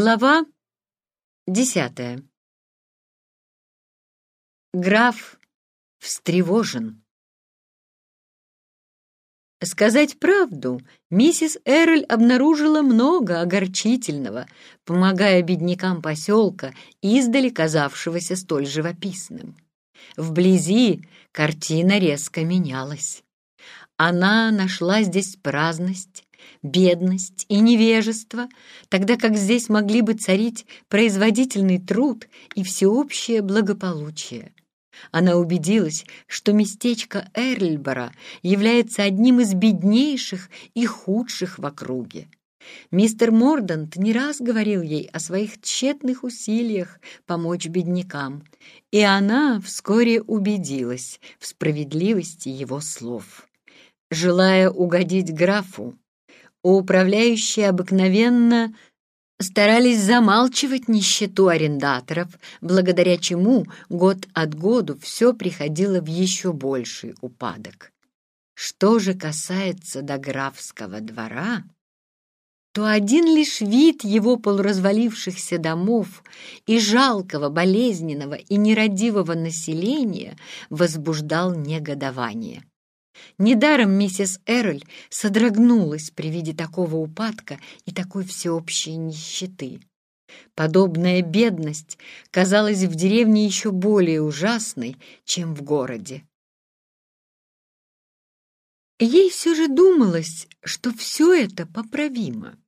Глава десятая. Граф встревожен. Сказать правду, миссис Эроль обнаружила много огорчительного, помогая беднякам поселка, издали казавшегося столь живописным. Вблизи картина резко менялась. Она нашла здесь праздность, бедность и невежество, тогда как здесь могли бы царить производительный труд и всеобщее благополучие. Она убедилась, что местечко Эрльбора является одним из беднейших и худших в округе. Мистер Мордант не раз говорил ей о своих тщетных усилиях помочь беднякам, и она вскоре убедилась в справедливости его слов. Желая угодить графу, управляющие обыкновенно старались замалчивать нищету арендаторов, благодаря чему год от году все приходило в еще больший упадок. Что же касается до графского двора, то один лишь вид его полуразвалившихся домов и жалкого, болезненного и нерадивого населения возбуждал негодование. Недаром миссис Эроль содрогнулась при виде такого упадка и такой всеобщей нищеты. Подобная бедность казалась в деревне еще более ужасной, чем в городе. Ей все же думалось, что все это поправимо.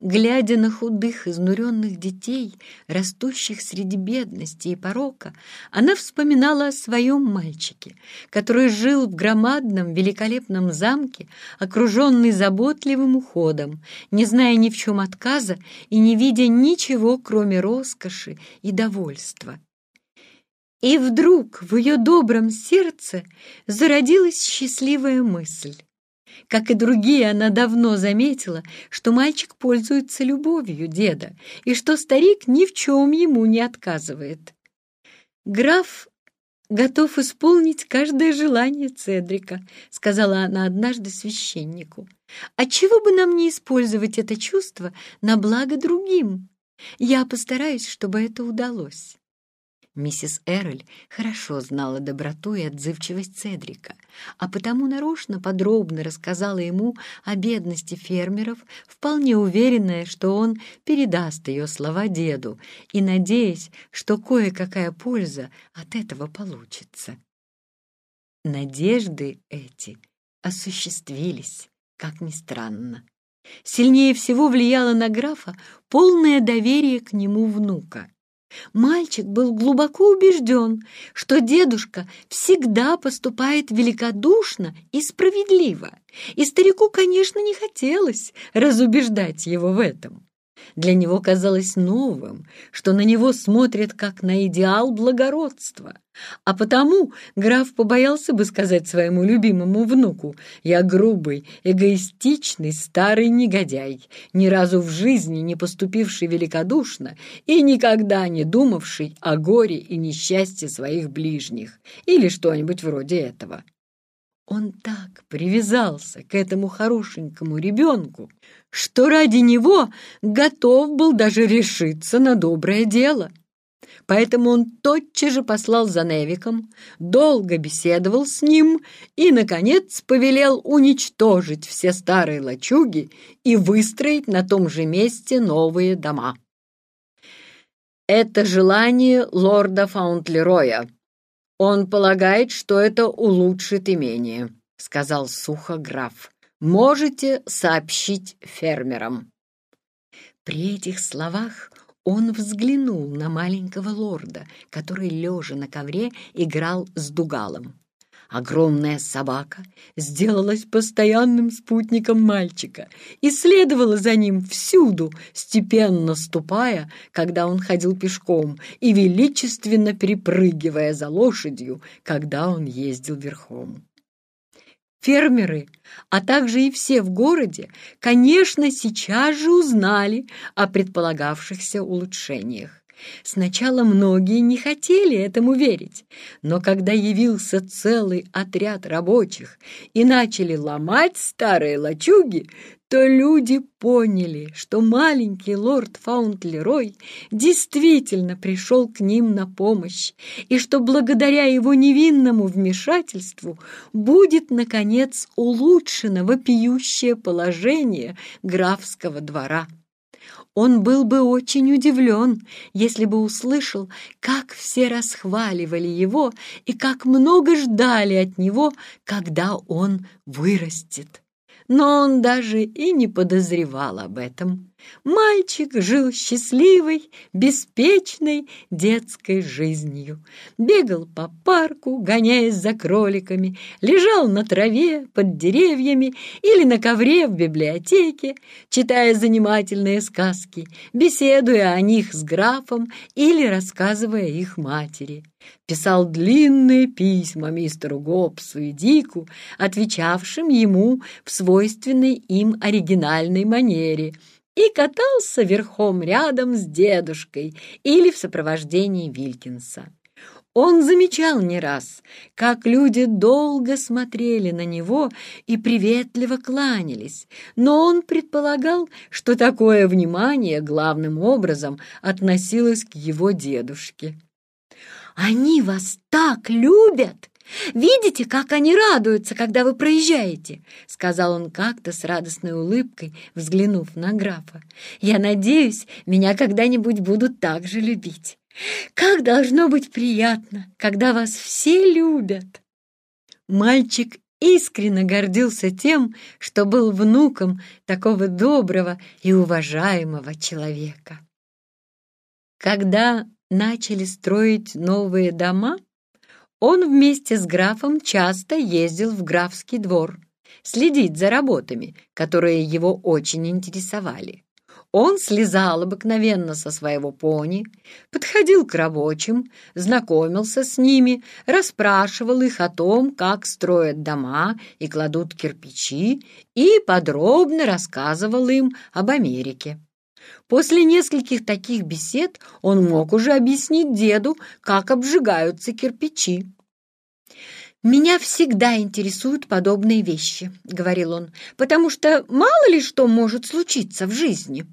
Глядя на худых, изнуренных детей, растущих среди бедности и порока, она вспоминала о своем мальчике, который жил в громадном великолепном замке, окруженный заботливым уходом, не зная ни в чем отказа и не видя ничего, кроме роскоши и довольства. И вдруг в ее добром сердце зародилась счастливая мысль. Как и другие, она давно заметила, что мальчик пользуется любовью деда и что старик ни в чем ему не отказывает. Граф готов исполнить каждое желание Цедрика, сказала она однажды священнику. А чего бы нам не использовать это чувство на благо другим? Я постараюсь, чтобы это удалось. Миссис Эроль хорошо знала доброту и отзывчивость Цедрика, а потому нарочно подробно рассказала ему о бедности фермеров, вполне уверенная, что он передаст ее слова деду и надеясь, что кое-какая польза от этого получится. Надежды эти осуществились, как ни странно. Сильнее всего влияло на графа полное доверие к нему внука. Мальчик был глубоко убежден, что дедушка всегда поступает великодушно и справедливо, и старику, конечно, не хотелось разубеждать его в этом. Для него казалось новым, что на него смотрят как на идеал благородства. А потому граф побоялся бы сказать своему любимому внуку «Я грубый, эгоистичный старый негодяй, ни разу в жизни не поступивший великодушно и никогда не думавший о горе и несчастье своих ближних» или что-нибудь вроде этого. Он так привязался к этому хорошенькому ребенку, что ради него готов был даже решиться на доброе дело. Поэтому он тотчас же послал за Невиком, долго беседовал с ним и, наконец, повелел уничтожить все старые лачуги и выстроить на том же месте новые дома. Это желание лорда Фаунтлероя, «Он полагает, что это улучшит имение», — сказал сухо граф. «Можете сообщить фермерам». При этих словах он взглянул на маленького лорда, который, лежа на ковре, играл с дугалом. Огромная собака сделалась постоянным спутником мальчика и следовала за ним всюду, степенно ступая, когда он ходил пешком, и величественно перепрыгивая за лошадью, когда он ездил верхом. Фермеры, а также и все в городе, конечно, сейчас же узнали о предполагавшихся улучшениях. Сначала многие не хотели этому верить, но когда явился целый отряд рабочих и начали ломать старые лачуги, то люди поняли, что маленький лорд Фаунтлерой действительно пришел к ним на помощь, и что благодаря его невинному вмешательству будет, наконец, улучшено вопиющее положение графского двора. Он был бы очень удивлен, если бы услышал, как все расхваливали его и как много ждали от него, когда он вырастет но он даже и не подозревал об этом. Мальчик жил счастливой, беспечной детской жизнью. Бегал по парку, гоняясь за кроликами, лежал на траве под деревьями или на ковре в библиотеке, читая занимательные сказки, беседуя о них с графом или рассказывая их матери писал длинные письма мистеру Гоббсу и Дику, отвечавшим ему в свойственной им оригинальной манере, и катался верхом рядом с дедушкой или в сопровождении Вилькинса. Он замечал не раз, как люди долго смотрели на него и приветливо кланялись, но он предполагал, что такое внимание главным образом относилось к его дедушке. Они вас так любят! Видите, как они радуются, когда вы проезжаете?» — сказал он как-то с радостной улыбкой, взглянув на графа. «Я надеюсь, меня когда-нибудь будут так же любить. Как должно быть приятно, когда вас все любят!» Мальчик искренне гордился тем, что был внуком такого доброго и уважаемого человека. Когда начали строить новые дома, он вместе с графом часто ездил в графский двор, следить за работами, которые его очень интересовали. Он слезал обыкновенно со своего пони, подходил к рабочим, знакомился с ними, расспрашивал их о том, как строят дома и кладут кирпичи, и подробно рассказывал им об Америке. После нескольких таких бесед он мог уже объяснить деду, как обжигаются кирпичи. «Меня всегда интересуют подобные вещи», — говорил он, «потому что мало ли что может случиться в жизни».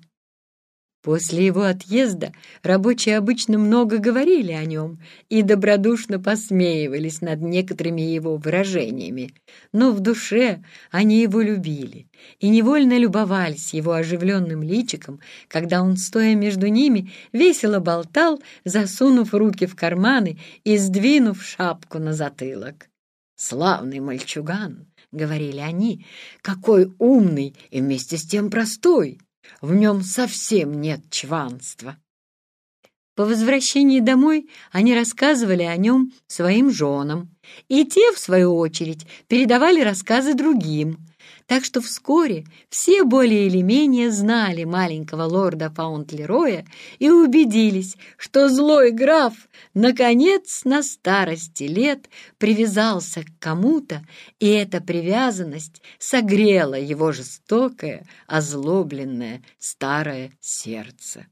После его отъезда рабочие обычно много говорили о нем и добродушно посмеивались над некоторыми его выражениями, но в душе они его любили и невольно любовались его оживленным личиком, когда он, стоя между ними, весело болтал, засунув руки в карманы и сдвинув шапку на затылок. «Славный мальчуган!» — говорили они, — «какой умный и вместе с тем простой!» В нем совсем нет чванства. По возвращении домой они рассказывали о нем своим женам, и те, в свою очередь, передавали рассказы другим, так что вскоре все более или менее знали маленького лорда Фаунтлероя и убедились, что злой граф, наконец, на старости лет привязался к кому-то, и эта привязанность согрела его жестокое, озлобленное старое сердце.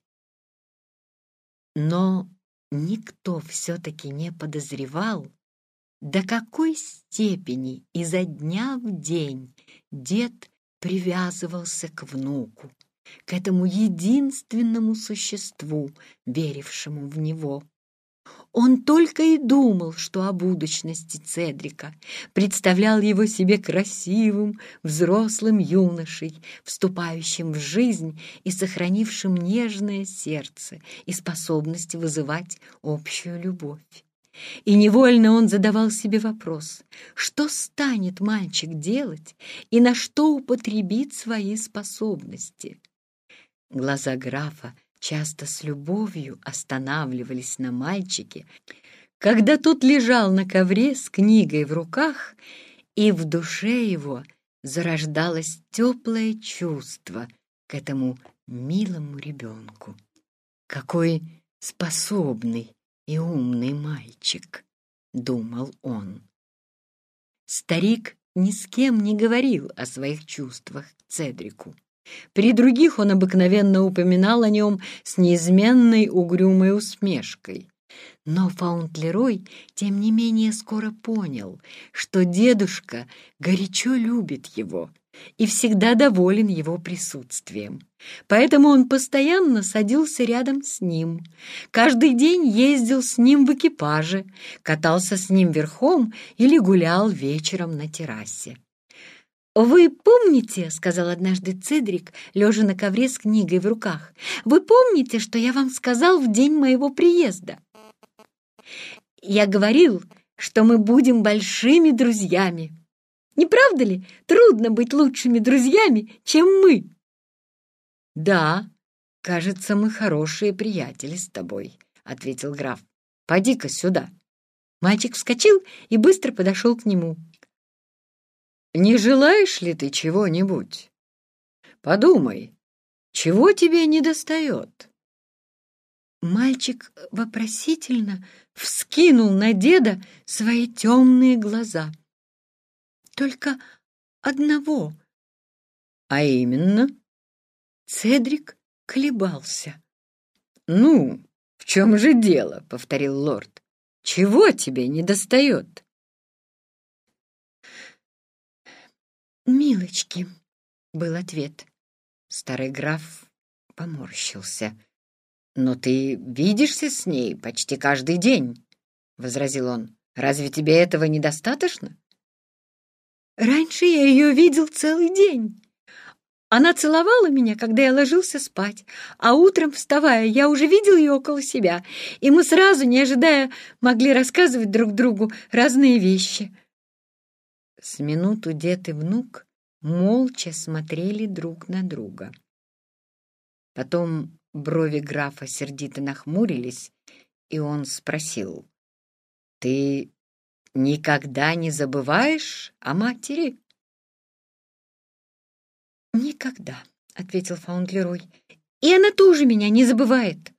Но никто все-таки не подозревал, до какой степени изо дня в день дед привязывался к внуку, к этому единственному существу, верившему в него. Он только и думал, что о будущности Цедрика, представлял его себе красивым, взрослым юношей, вступающим в жизнь и сохранившим нежное сердце и способность вызывать общую любовь. И невольно он задавал себе вопрос, что станет мальчик делать и на что употребит свои способности. Глаза графа часто с любовью останавливались на мальчике, когда тот лежал на ковре с книгой в руках, и в душе его зарождалось теплое чувство к этому милому ребенку. Какой способный и умный мальчик», — думал он. Старик ни с кем не говорил о своих чувствах к Цедрику. При других он обыкновенно упоминал о нем с неизменной угрюмой усмешкой. Но Фаунтлерой, тем не менее, скоро понял, что дедушка горячо любит его и всегда доволен его присутствием. Поэтому он постоянно садился рядом с ним, каждый день ездил с ним в экипаже, катался с ним верхом или гулял вечером на террасе. «Вы помните, — сказал однажды Цедрик, лежа на ковре с книгой в руках, — вы помните, что я вам сказал в день моего приезда? Я говорил, что мы будем большими друзьями. Не правда ли, трудно быть лучшими друзьями, чем мы?» «Да, кажется, мы хорошие приятели с тобой», — ответил граф. «Поди-ка сюда». Мальчик вскочил и быстро подошел к нему. Не желаешь ли ты чего-нибудь? Подумай, чего тебе не достает? Мальчик вопросительно вскинул на деда свои темные глаза. Только одного. А именно? Цедрик колебался. «Ну, в чем же дело?» — повторил лорд. «Чего тебе не достает?» «Милочки», — был ответ. Старый граф поморщился. «Но ты видишься с ней почти каждый день», — возразил он. «Разве тебе этого недостаточно?» «Раньше я ее видел целый день. Она целовала меня, когда я ложился спать, а утром, вставая, я уже видел ее около себя, и мы сразу, не ожидая, могли рассказывать друг другу разные вещи. С минуту дед и внук молча смотрели друг на друга. Потом брови графа сердито нахмурились, и он спросил, «Ты никогда не забываешь о матери?» «Никогда», — ответил Фаундлерой, «и она тоже меня не забывает.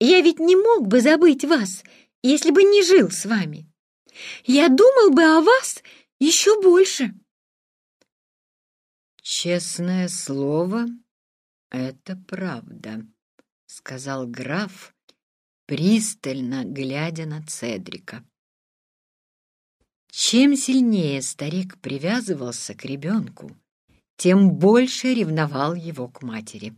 Я ведь не мог бы забыть вас, если бы не жил с вами. Я думал бы о вас еще больше. Честное слово, это правда, сказал граф, пристально глядя на Цедрика. Чем сильнее старик привязывался к ребенку, тем больше ревновал его к матери.